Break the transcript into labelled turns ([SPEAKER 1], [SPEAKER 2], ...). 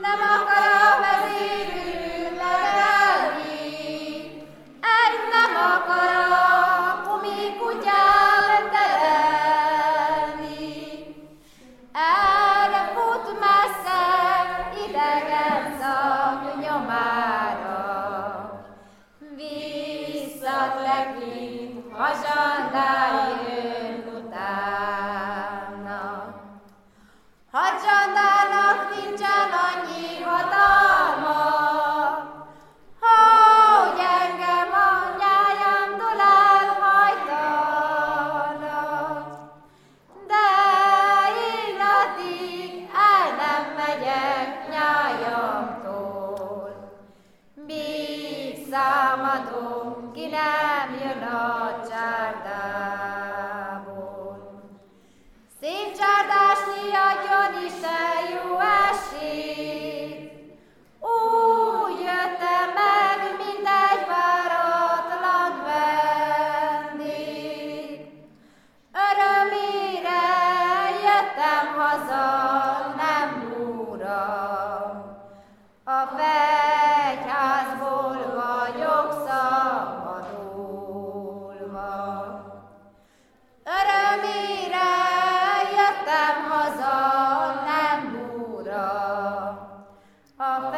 [SPEAKER 1] nem akarom vezérül legelni. Egy nem akarok gumikutyát terelni. Elfut messze idegen szak nyomára. Visszatekint, ha zsandár jön utána. Ha számadó, ki nem jön a csárdából. Szép csárdásnyi adjon Isten jó esét, úgy jöttem meg, mint egy váratlan vendég. Örömére jöttem haza, Jöttem haza, nem búra, a